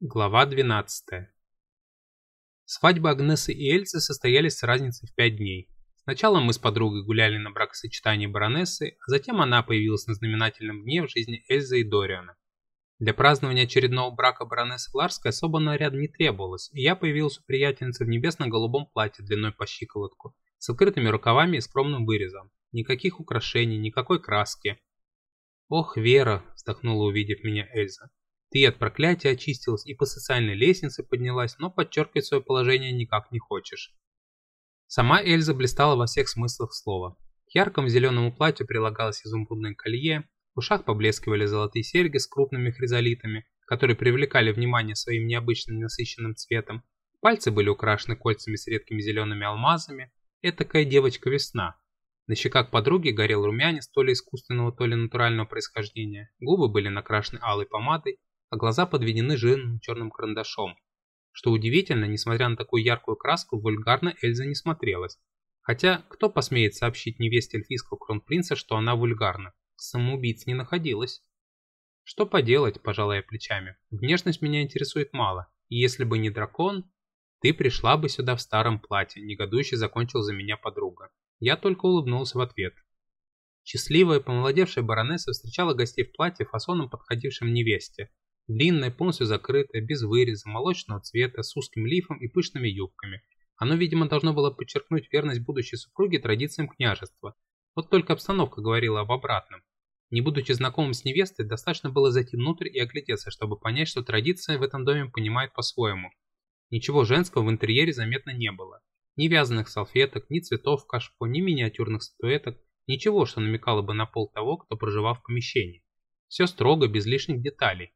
Глава 12. Свадьбы Агнесы и Эльзы состоялись с разницей в пять дней. Сначала мы с подругой гуляли на бракосочетании баронессы, а затем она появилась на знаменательном дне в жизни Эльзы и Дориана. Для празднования очередного брака баронессы Ларской особо наряд не требовалось, и я появился у приятельницы в небесно-голубом платье длиной по щиколотку, с открытыми рукавами и скромным вырезом. Никаких украшений, никакой краски. «Ох, Вера!» – вздохнула, увидев меня Эльза. Ты от проклятия очистилась и по социальной лестнице поднялась, но подчеркивать свое положение никак не хочешь. Сама Эльза блистала во всех смыслах слова. К яркому зеленому платью прилагалось изумрудное колье, в ушах поблескивали золотые серьги с крупными хризолитами, которые привлекали внимание своим необычным насыщенным цветом. Пальцы были украшены кольцами с редкими зелеными алмазами. Этакая девочка-весна. На щеках подруги горел румянец то ли искусственного, то ли натурального происхождения. Губы были накрашены алой помадой, а глаза подведены жирным черным карандашом. Что удивительно, несмотря на такую яркую краску, вульгарно Эльза не смотрелась. Хотя, кто посмеет сообщить невесте эльфийского кронпринца, что она вульгарна? Самоубийц не находилась. Что поделать, пожалуй, плечами. Внешность меня интересует мало, и если бы не дракон, ты пришла бы сюда в старом платье, негодующе закончил за меня подруга. Я только улыбнулся в ответ. Счастливая, помолодевшая баронесса встречала гостей в платье, фасоном подходившем невесте, Длинное, полностью закрытое, без выреза, молочного цвета, с узким лифом и пышными юбками. Оно, видимо, должно было подчеркнуть верность будущей супруги традициям княжества. Вот только обстановка говорила об обратном. Не будучи знакомым с невестой, достаточно было зайти внутрь и оглядеться, чтобы понять, что традиции в этом доме понимают по-своему. Ничего женского в интерьере заметно не было. Ни вязаных салфеток, ни цветов в кашпо, ни миниатюрных статуэток, ничего, что намекало бы на пол того, кто проживал в помещении. Все строго, без лишних деталей.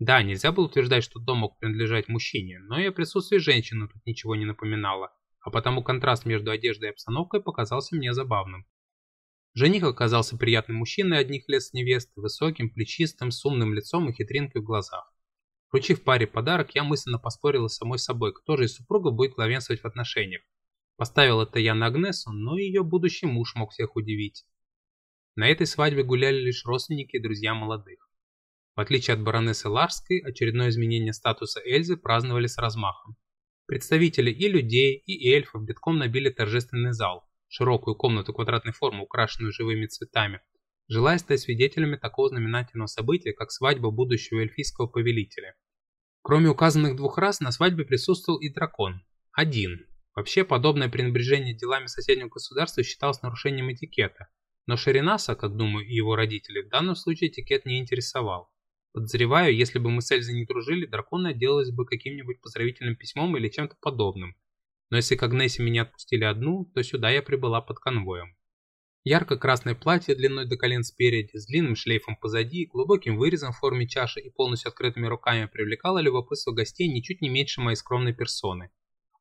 Да, нельзя было утверждать, что дом мог принадлежать мужчине, но и о присутствии женщины тут ничего не напоминало, а потому контраст между одеждой и обстановкой показался мне забавным. Жених оказался приятным мужчиной одних лет с невестой, высоким, плечистым, с умным лицом и хитринкой в глазах. Вручив паре подарок, я мысленно поспорила с самой собой, кто же из супругов будет главенствовать в отношениях. Поставил это я на Агнесу, но ее будущий муж мог всех удивить. На этой свадьбе гуляли лишь родственники и друзья молодых. В отличие от баронессы Ларской, очередное изменение статуса Эльзы праздновали с размахом. Представители и людей, и эльфов битком набили торжественный зал, широкую комнату квадратной формы, украшенную живыми цветами, желая стать свидетелями такого знаменательного события, как свадьба будущего эльфийского повелителя. Кроме указанных двух раз, на свадьбе присутствовал и дракон. Один. Вообще, подобное пренебрежение делами соседнего государства считалось нарушением этикета, но Шеринаса, как думаю, и его родители, в данном случае этикет не интересовал. Подозреваю, если бы мы с Эльзой не дружили, дракона отделалась бы каким-нибудь поздравительным письмом или чем-то подобным. Но если к Агнессе меня отпустили одну, то сюда я прибыла под конвоем. Ярко-красное платье длиной до колен спереди, с длинным шлейфом позади, глубоким вырезом в форме чаши и полностью открытыми руками привлекало любопытство гостей ничуть не меньше моей скромной персоны.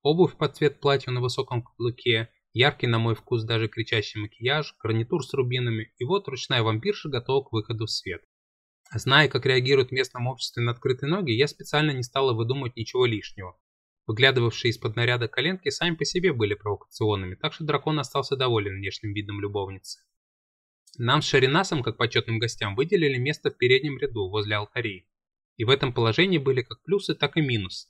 Обувь под цвет платья на высоком каблуке, яркий на мой вкус даже кричащий макияж, гарнитур с рубинами, и вот ручная вампирша готова к выходу в свет. Зная, как реагируют в местном обществе на открытые ноги, я специально не стала выдумывать ничего лишнего. Выглядывавшие из-под наряда коленки сами по себе были провокационными, так что дракон остался доволен внешним видом любовницы. Нам с Шаринасом, как почетным гостям, выделили место в переднем ряду, возле алтарей. И в этом положении были как плюсы, так и минусы.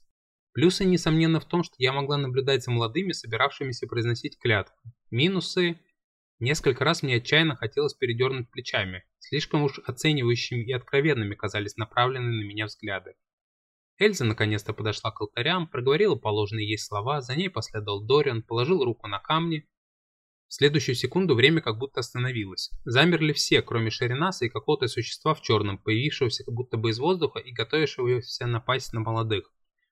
Плюсы, несомненно, в том, что я могла наблюдать за молодыми, собиравшимися произносить клятву. Минусы... Несколько раз мне отчаянно хотелось передернуть плечами. Слишком уж оценивающими и откровенными казались направленные на меня взгляды. Эльза наконец-то подошла к алтарям, проговорила положенные ей слова, за ней последовал Дориан, положил руку на камни. В следующую секунду время как будто остановилось. Замерли все, кроме Шеринаса и какого-то существа в черном, появившегося как будто бы из воздуха и готовившегося напасть на молодых.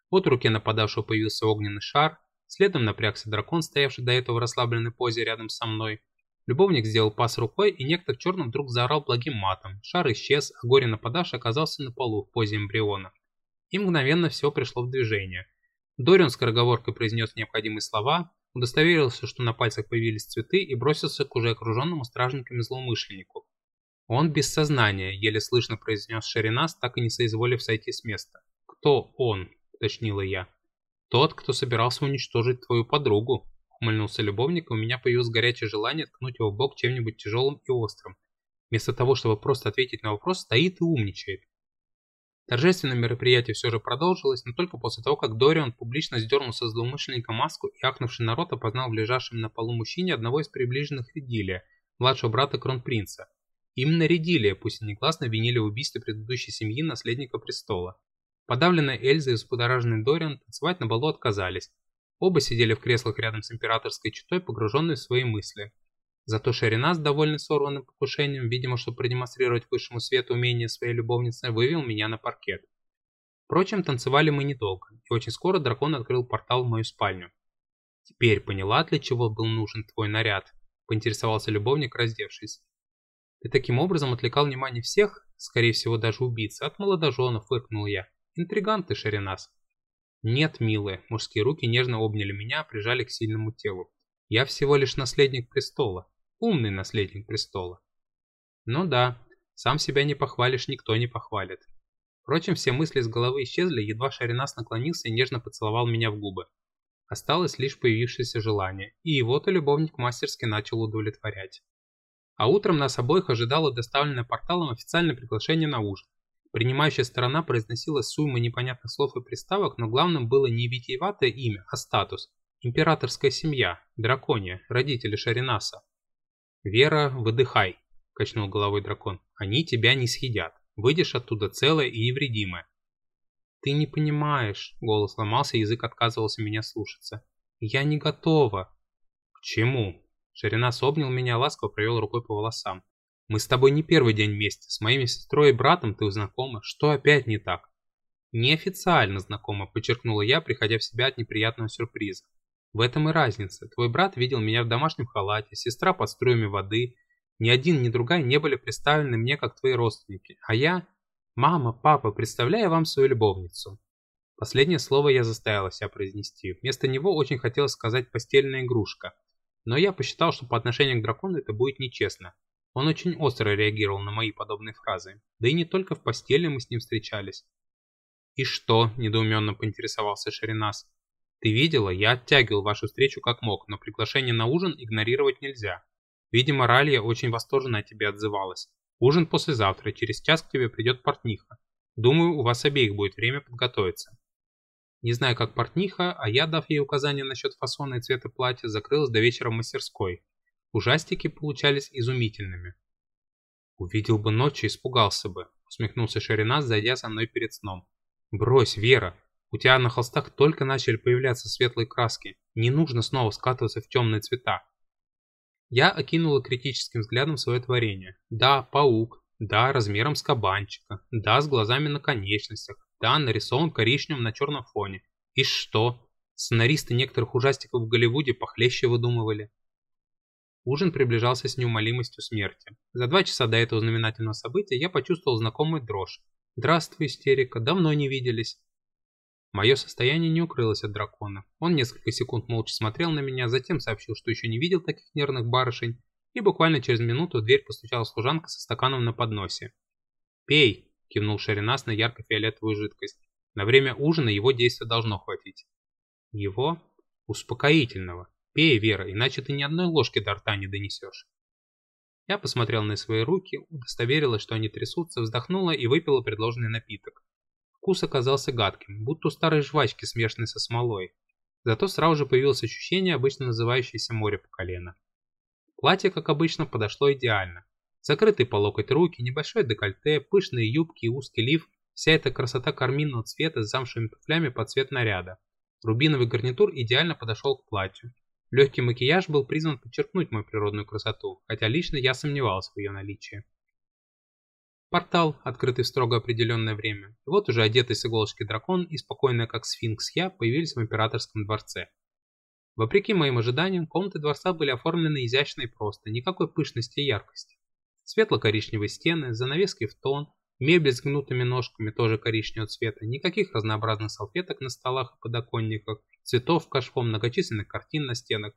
Вот в руке нападавшего появился огненный шар, следом напрягся дракон, стоявший до этого в расслабленной позе рядом со мной. Любовник сделал пас рукой, и некто в черном вдруг заорал благим матом. Шар исчез, а горе нападавший оказался на полу в позе эмбриона. И мгновенно все пришло в движение. Дориан скороговоркой произнес необходимые слова, удостоверился, что на пальцах появились цветы и бросился к уже окруженному стражниками злоумышленнику. «Он без сознания», — еле слышно произнес Шеринас, так и не соизволив сойти с места. «Кто он?» — уточнила я. «Тот, кто собирался уничтожить твою подругу», Ухмыльнулся любовник, и у меня появилось горячее желание ткнуть его в бок чем-нибудь тяжелым и острым. Вместо того, чтобы просто ответить на вопрос, стоит и умничает. Торжественное мероприятие все же продолжилось, но только после того, как Дориан публично сдернул со злоумышленника маску и ахнувший народ опознал в лежащем на полу мужчине одного из приближенных Редилия, младшего брата кронпринца. Именно Редилия, пусть и негласно, винили в убийстве предыдущей семьи наследника престола. Подавленная Эльза и взбудораженный Дориан танцевать на балу отказались. Оба сидели в креслах рядом с императорской читой, погруженные в свои мысли. Зато Шеринас, довольный сорванным покушением, видимо, чтобы продемонстрировать высшему свету умение своей любовницы, вывел меня на паркет. Впрочем, танцевали мы недолго, и очень скоро дракон открыл портал в мою спальню. «Теперь поняла, для чего был нужен твой наряд?» – поинтересовался любовник, раздевшись. «Ты таким образом отвлекал внимание всех, скорее всего даже убийцы, от молодоженов», – фыркнул я. «Интригант ты, Шеринас». «Нет, милые», – мужские руки нежно обняли меня, прижали к сильному телу. «Я всего лишь наследник престола умный наследник престола. Ну да, сам себя не похвалишь, никто не похвалит. Впрочем, все мысли с головы исчезли, едва Шаринас наклонился и нежно поцеловал меня в губы. Осталось лишь появившееся желание, и его-то любовник мастерски начал удовлетворять. А утром нас обоих ожидало доставленное порталом официальное приглашение на ужин. Принимающая сторона произносила суммы непонятных слов и приставок, но главным было не витиеватое имя, а статус. Императорская семья, дракония, родители Шаринаса. «Вера, выдыхай», – качнул головой дракон. «Они тебя не съедят. Выйдешь оттуда целая и невредимая». «Ты не понимаешь», – голос ломался, язык отказывался меня слушаться. «Я не готова». «К чему?» Ширинас обнял меня, ласково провел рукой по волосам. «Мы с тобой не первый день вместе. С моими сестрой и братом ты знакома. Что опять не так?» «Неофициально знакома», – подчеркнула я, приходя в себя от неприятного сюрприза. В этом и разница. Твой брат видел меня в домашнем халате, сестра под струями воды. Ни один, ни другая не были представлены мне как твои родственники. А я... Мама, папа, представляю вам свою любовницу. Последнее слово я заставила себя произнести. Вместо него очень хотелось сказать «постельная игрушка». Но я посчитал, что по отношению к дракону это будет нечестно. Он очень остро реагировал на мои подобные фразы. Да и не только в постели мы с ним встречались. «И что?» – недоуменно поинтересовался Шаринас. Ты видела, я оттягивал вашу встречу как мог, но приглашение на ужин игнорировать нельзя. Видимо, Ралья очень восторженно о тебе отзывалась. Ужин послезавтра, через час к тебе придет портниха. Думаю, у вас обеих будет время подготовиться. Не знаю, как портниха, а я, дав ей указания насчет фасона и цвета платья, закрылась до вечера в мастерской. Ужастики получались изумительными. Увидел бы ночь и испугался бы, усмехнулся Шаринас, зайдя со мной перед сном. Брось, Вера, у тебя на холстах только начали появляться светлые краски. Не нужно снова скатываться в темные цвета. Я окинула критическим взглядом свое творение. Да, паук. Да, размером с кабанчика. Да, с глазами на конечностях. Да, нарисован коричневым на черном фоне. И что? Сценаристы некоторых ужастиков в Голливуде похлеще выдумывали. Ужин приближался с неумолимостью смерти. За два часа до этого знаменательного события я почувствовал знакомую дрожь. «Здравствуй, истерика, давно не виделись». Мое состояние не укрылось от дракона. Он несколько секунд молча смотрел на меня, затем сообщил, что еще не видел таких нервных барышень, и буквально через минуту в дверь постучала служанка со стаканом на подносе. «Пей!» – кивнул Шаринас на ярко-фиолетовую жидкость. «На время ужина его действия должно хватить». «Его? Успокоительного. Пей, Вера, иначе ты ни одной ложки до рта не донесешь». Я посмотрел на свои руки, удостоверилась, что они трясутся, вздохнула и выпила предложенный напиток. Вкус оказался гадким, будто у старой жвачки, смешанной со смолой. Зато сразу же появилось ощущение, обычно называющееся море по колено. Платье, как обычно, подошло идеально. Закрытые по локоть руки, небольшое декольте, пышные юбки и узкий лиф – вся эта красота карминного цвета с замшевыми туфлями под цвет наряда. Рубиновый гарнитур идеально подошел к платью. Легкий макияж был призван подчеркнуть мою природную красоту, хотя лично я сомневался в ее наличии. Портал, открытый в строго определенное время. И вот уже одетый с иголочки дракон и спокойно как сфинкс я появились в императорском дворце. Вопреки моим ожиданиям, комнаты дворца были оформлены изящно и просто, никакой пышности и яркости. Светло-коричневые стены, занавески в тон, мебель с гнутыми ножками тоже коричневого цвета, никаких разнообразных салфеток на столах и подоконниках, цветов в кашпо, многочисленных картин на стенах.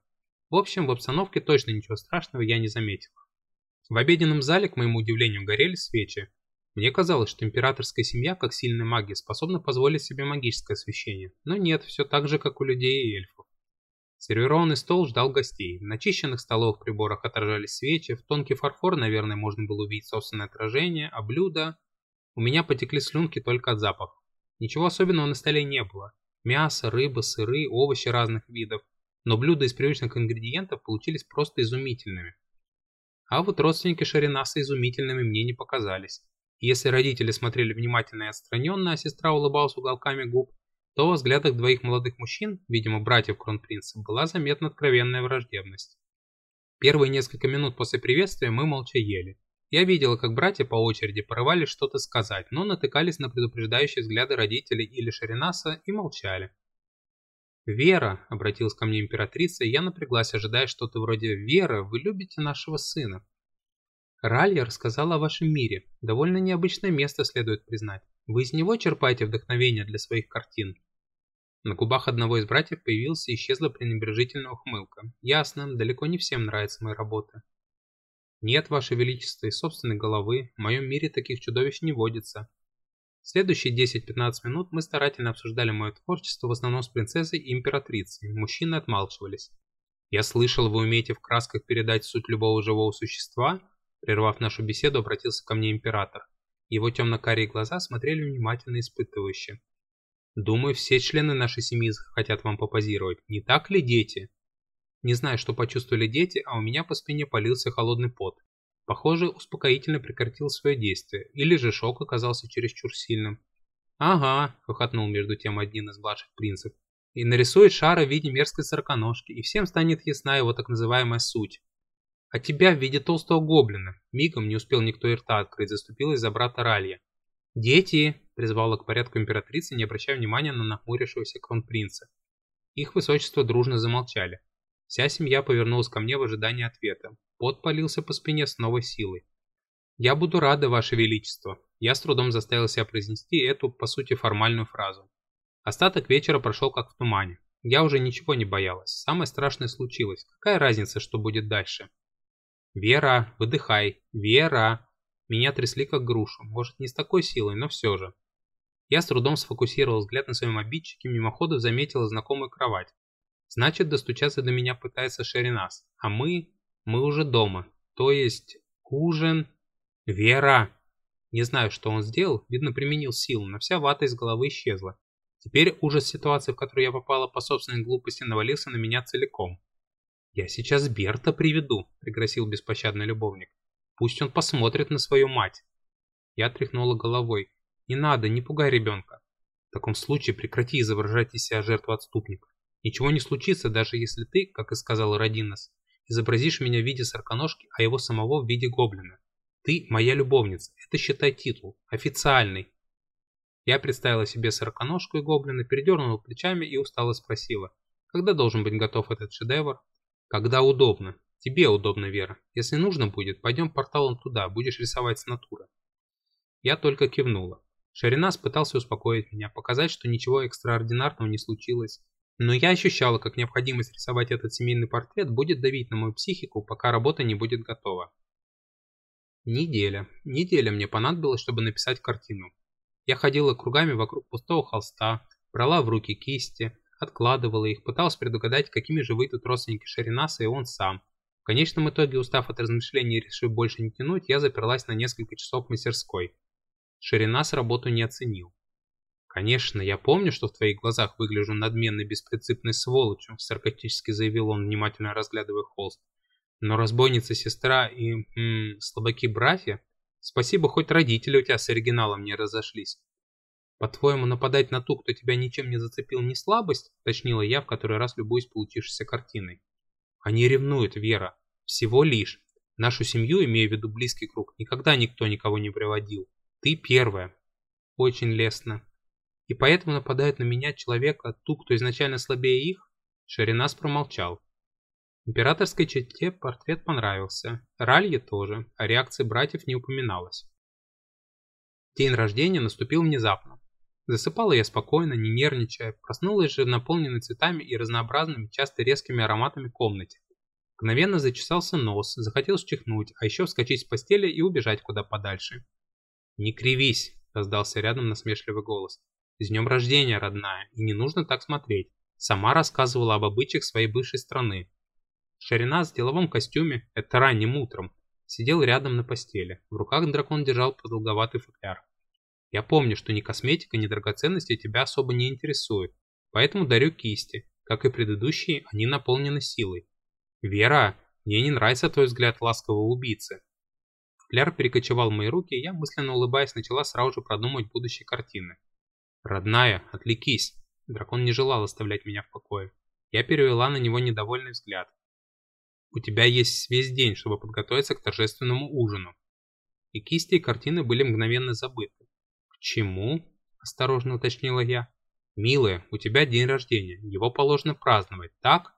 В общем, в обстановке точно ничего страшного я не заметил. В обеденном зале, к моему удивлению, горели свечи. Мне казалось, что императорская семья, как сильная магия, способна позволить себе магическое освещение. Но нет, все так же, как у людей и эльфов. Сервированный стол ждал гостей. В начищенных столовых приборах отражались свечи, в тонкий фарфор, наверное, можно было увидеть собственное отражение, а блюда... У меня потекли слюнки только от запаха. Ничего особенного на столе не было. Мясо, рыба, сыры, овощи разных видов. Но блюда из привычных ингредиентов получились просто изумительными. А вот родственники Шаринаса изумительными мне не показались. Если родители смотрели внимательно и отстраненно, а сестра улыбалась уголками губ, то во взглядах двоих молодых мужчин, видимо братьев кронпринца, была заметна откровенная враждебность. Первые несколько минут после приветствия мы молча ели. Я видела, как братья по очереди порывались что-то сказать, но натыкались на предупреждающие взгляды родителей или Шаринаса и молчали. «Вера», — обратилась ко мне императрица, я напряглась, ожидая что-то вроде «Вера, вы любите нашего сына». Ралья рассказала о вашем мире. Довольно необычное место, следует признать. Вы из него черпаете вдохновение для своих картин. На губах одного из братьев появилась и исчезла пренебрежительная ухмылка. Ясно, далеко не всем нравится моя работа. Нет, Ваше Величество, из собственной головы, в моем мире таких чудовищ не водится. Следующие 10-15 минут мы старательно обсуждали мое творчество, в основном с принцессой и императрицей. Мужчины отмалчивались. Я слышал, вы умеете в красках передать суть любого живого существа? Прервав нашу беседу, обратился ко мне император. Его темно-карие глаза смотрели внимательно и испытывающе. Думаю, все члены нашей семьи хотят вам попозировать. Не так ли, дети? Не знаю, что почувствовали дети, а у меня по спине полился холодный пот. Похоже, успокоительно прекратил свое действие, или же шок оказался чересчур сильным. «Ага», — хохотнул между тем один из младших принцев, «и нарисует шара в виде мерзкой сороконожки, и всем станет ясна его так называемая суть. А тебя в виде толстого гоблина». Мигом не успел никто и рта открыть, заступилась за брата Ралья. «Дети!» — призвала к порядку императрицы, не обращая внимания на нахмурившегося кронпринца. Их высочество дружно замолчали. Вся семья повернулась ко мне в ожидании ответа. Пот полился по спине с новой силой. «Я буду рада, Ваше Величество!» Я с трудом заставил себя произнести эту, по сути, формальную фразу. Остаток вечера прошел как в тумане. Я уже ничего не боялась. Самое страшное случилось. Какая разница, что будет дальше? «Вера, выдыхай! Вера!» Меня трясли как грушу. Может, не с такой силой, но все же. Я с трудом сфокусировал взгляд на своем обидчике, мимоходом заметила знакомую кровать. Значит, достучаться до меня пытается Шеринас. А мы... мы уже дома. То есть... ужин... Вера! Не знаю, что он сделал, видно, применил силу, но вся вата из головы исчезла. Теперь ужас ситуации, в которую я попала по собственной глупости, навалился на меня целиком. «Я сейчас Берта приведу», — пригрозил беспощадный любовник. «Пусть он посмотрит на свою мать». Я тряхнула головой. «Не надо, не пугай ребенка. В таком случае прекрати изображать из себя жертву отступника. Ничего не случится, даже если ты, как и сказал Родинос, изобразишь меня в виде сороконожки, а его самого в виде гоблина. Ты моя любовница, это считай титул, официальный. Я представила себе сороконожку и гоблина, передернула плечами и устало спросила, когда должен быть готов этот шедевр? Когда удобно. Тебе удобно, Вера. Если нужно будет, пойдем порталом туда, будешь рисовать с натуры. Я только кивнула. Шаринас пытался успокоить меня, показать, что ничего экстраординарного не случилось, но я ощущала, как необходимость рисовать этот семейный портрет будет давить на мою психику, пока работа не будет готова. Неделя. Неделя мне понадобилась, чтобы написать картину. Я ходила кругами вокруг пустого холста, брала в руки кисти, откладывала их, пыталась предугадать, какими же выйдут родственники Шаринаса и он сам. В конечном итоге, устав от размышлений и решив больше не тянуть, я заперлась на несколько часов в мастерской. Шаринас работу не оценил. «Конечно, я помню, что в твоих глазах выгляжу надменной беспринципной сволочью», саркастически заявил он, внимательно разглядывая холст. «Но разбойница-сестра и м, слабаки-братья? Спасибо, хоть родители у тебя с оригиналом не разошлись». «По-твоему, нападать на ту, кто тебя ничем не зацепил, не слабость?» уточнила я, в который раз любуюсь получившейся картиной. «Они ревнуют, Вера. Всего лишь. Нашу семью, имея в виду близкий круг, никогда никто никого не приводил. Ты первая». «Очень лестно», и поэтому нападают на меня человека, ту, кто изначально слабее их? Шаринас промолчал. Императорской чете портрет понравился, Ралье тоже, а реакции братьев не упоминалось. День рождения наступил внезапно. Засыпала я спокойно, не нервничая, проснулась же в наполненной цветами и разнообразными, часто резкими ароматами комнате. Мгновенно зачесался нос, захотелось чихнуть, а еще вскочить с постели и убежать куда подальше. «Не кривись!» – раздался рядом насмешливый голос. С днем рождения, родная, и не нужно так смотреть. Сама рассказывала об обычаях своей бывшей страны. Шарина в деловом костюме, это ранним утром, сидел рядом на постели. В руках дракон держал продолговатый футляр. Я помню, что ни косметика, ни драгоценности тебя особо не интересуют, поэтому дарю кисти. Как и предыдущие, они наполнены силой. Вера, мне не нравится твой взгляд ласкового убийцы. Фляр перекочевал в мои руки, и я, мысленно улыбаясь, начала сразу же продумывать будущие картины. «Родная, отвлекись!» Дракон не желал оставлять меня в покое. Я перевела на него недовольный взгляд. «У тебя есть весь день, чтобы подготовиться к торжественному ужину». И кисти и картины были мгновенно забыты. «К чему?» – осторожно уточнила я. «Милая, у тебя день рождения, его положено праздновать, так?»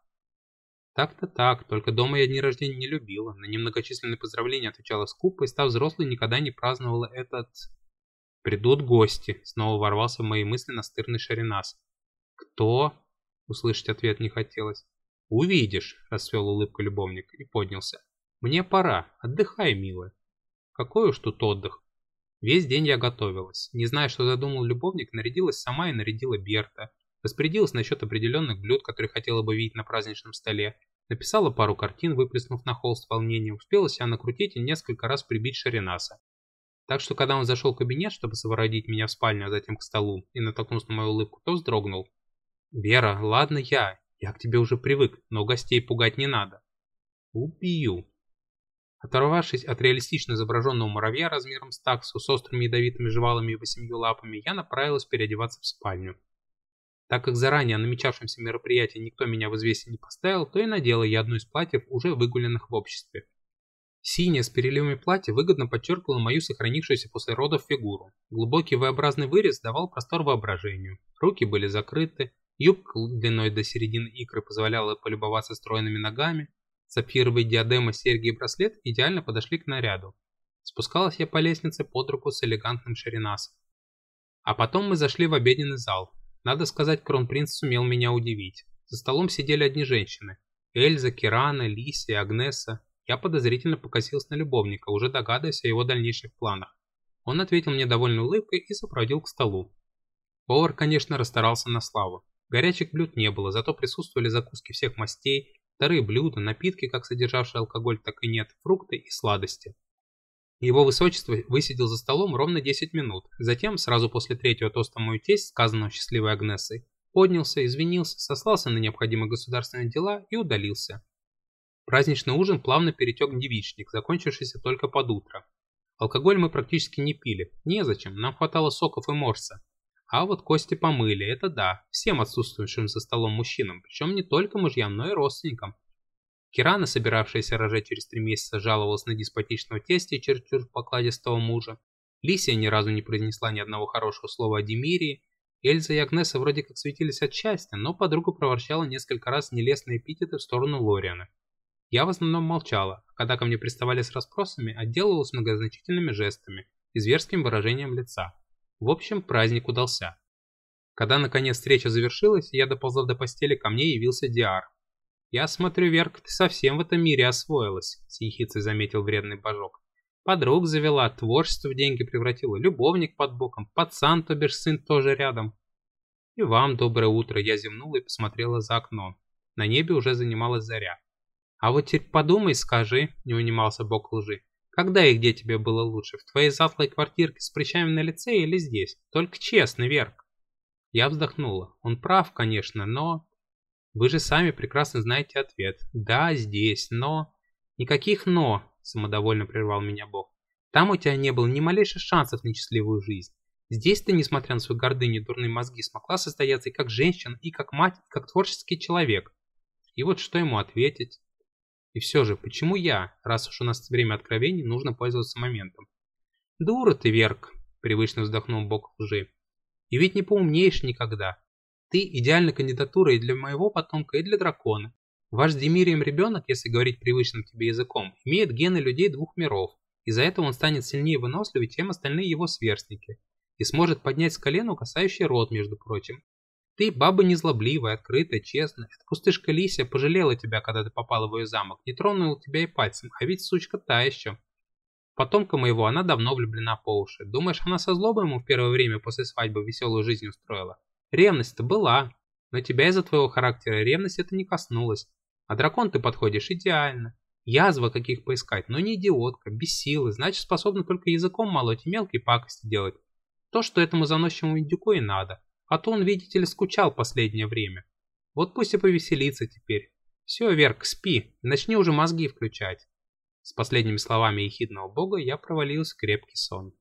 Так-то так, только дома я дни рождения не любила, на немногочисленные поздравления отвечала скупо и, став взрослой, никогда не праздновала этот... «Придут гости», — снова ворвался в мои мысли настырный Шаринас. «Кто?» — услышать ответ не хотелось. «Увидишь», — расцвел улыбка любовник и поднялся. «Мне пора, отдыхай, милая». «Какой уж тут отдых?» Весь день я готовилась. Не зная, что задумал любовник, нарядилась сама и нарядила Берта. Распорядилась насчет определенных блюд, которые хотела бы видеть на праздничном столе. Написала пару картин, выплеснув на холст волнение. Успела себя накрутить и несколько раз прибить Шаринаса. Так что, когда он зашел в кабинет, чтобы совородить меня в спальню, а затем к столу, и натолкнулся на мою улыбку, то вздрогнул. «Вера, ладно я. Я к тебе уже привык, но гостей пугать не надо». «Убью». Оторвавшись от реалистично изображенного муравья размером с таксу с острыми ядовитыми жвалами и восемью лапами, я направилась переодеваться в спальню. Так как заранее о намечавшемся мероприятии никто меня в известие не поставил, то и надела я одно из платьев, уже выгуленных в обществе. Синее с переливами платье выгодно подчеркивало мою сохранившуюся после родов фигуру. Глубокий V-образный вырез давал простор воображению. Руки были закрыты, юбка длиной до середины икры позволяла полюбоваться стройными ногами, сапфировые диадема, серьги и браслет идеально подошли к наряду. Спускалась я по лестнице под руку с элегантным шаринасом. А потом мы зашли в обеденный зал, надо сказать, кронпринц сумел меня удивить. За столом сидели одни женщины. Эльза, Кирана, Лисия, Агнеса. Я подозрительно покосился на любовника, уже догадываясь о его дальнейших планах. Он ответил мне довольной улыбкой и сопроводил к столу. Повар, конечно, расстарался на славу. Горячих блюд не было, зато присутствовали закуски всех мастей, вторые блюда, напитки, как содержавшие алкоголь, так и нет, фрукты и сладости. Его высочество высидел за столом ровно 10 минут. Затем, сразу после третьего тоста мою тесть, сказанного счастливой Агнесой, поднялся, извинился, сослался на необходимые государственные дела и удалился. Праздничный ужин плавно перетек в девичник, закончившийся только под утро. Алкоголь мы практически не пили. Незачем, нам хватало соков и морса. А вот кости помыли, это да, всем отсутствующим за столом мужчинам, причем не только мужьям, но и родственникам, Кирана, собиравшаяся рожать через три месяца, жаловалась на деспотичного тестя и чересчур покладистого мужа. Лисия ни разу не произнесла ни одного хорошего слова о Демирии. Эльза и Агнеса вроде как светились от счастья, но подруга проворчала несколько раз нелестные эпитеты в сторону Лориана. Я в основном молчала, а когда ко мне приставали с расспросами, отделывалась многозначительными жестами и зверским выражением лица. В общем, праздник удался. Когда наконец встреча завершилась, я доползла до постели, ко мне явился Диар. «Я смотрю, Верка, ты совсем в этом мире освоилась», — с ехицей заметил вредный божок. «Подруг завела, творчество в деньги превратила, любовник под боком, пацан, то бишь сын тоже рядом». «И вам доброе утро», — я зевнула и посмотрела за окно. На небе уже занималась заря. «А вот теперь подумай, скажи», — не унимался бог лжи. «Когда и где тебе было лучше, в твоей затлой квартирке с прыщами на лице или здесь? Только честно, Верк». Я вздохнула. Он прав, конечно, но... Вы же сами прекрасно знаете ответ. Да, здесь, но... Никаких «но», самодовольно прервал меня Бог. Там у тебя не было ни малейших шансов на счастливую жизнь. Здесь ты, несмотря на свою гордыню и дурные мозги, смогла состояться и как женщина, и как мать, и как творческий человек. И вот что ему ответить? И все же, почему я, раз уж у нас время откровений, нужно пользоваться моментом? Дура ты, Верк, привычно вздохнул Бог лжи. И ведь не поумнеешь никогда. Ты идеальная кандидатура и для моего потомка, и для дракона. Ваш Демирием ребенок, если говорить привычным тебе языком, имеет гены людей двух миров. Из-за этого он станет сильнее и выносливее, чем остальные его сверстники. И сможет поднять с колена касающий рот, между прочим. Ты баба незлобливая, открытая, честная. Эта пустышка Лисия пожалела тебя, когда ты попала в ее замок. Не тронула тебя и пальцем, а ведь сучка та еще. Потомка моего она давно влюблена по уши. Думаешь, она со злобой ему в первое время после свадьбы веселую жизнь устроила? Ревность-то была, но тебя из-за твоего характера ревность это не коснулась. А дракон ты подходишь идеально. Язва каких поискать, но не идиотка, без силы, значит способна только языком молоть и мелкие пакости делать. То, что этому заносчивому индюку и надо. А то он, видите ли, скучал последнее время. Вот пусть и повеселится теперь. Все, Верк, спи, начни уже мозги включать. С последними словами ехидного бога я провалился в крепкий сон.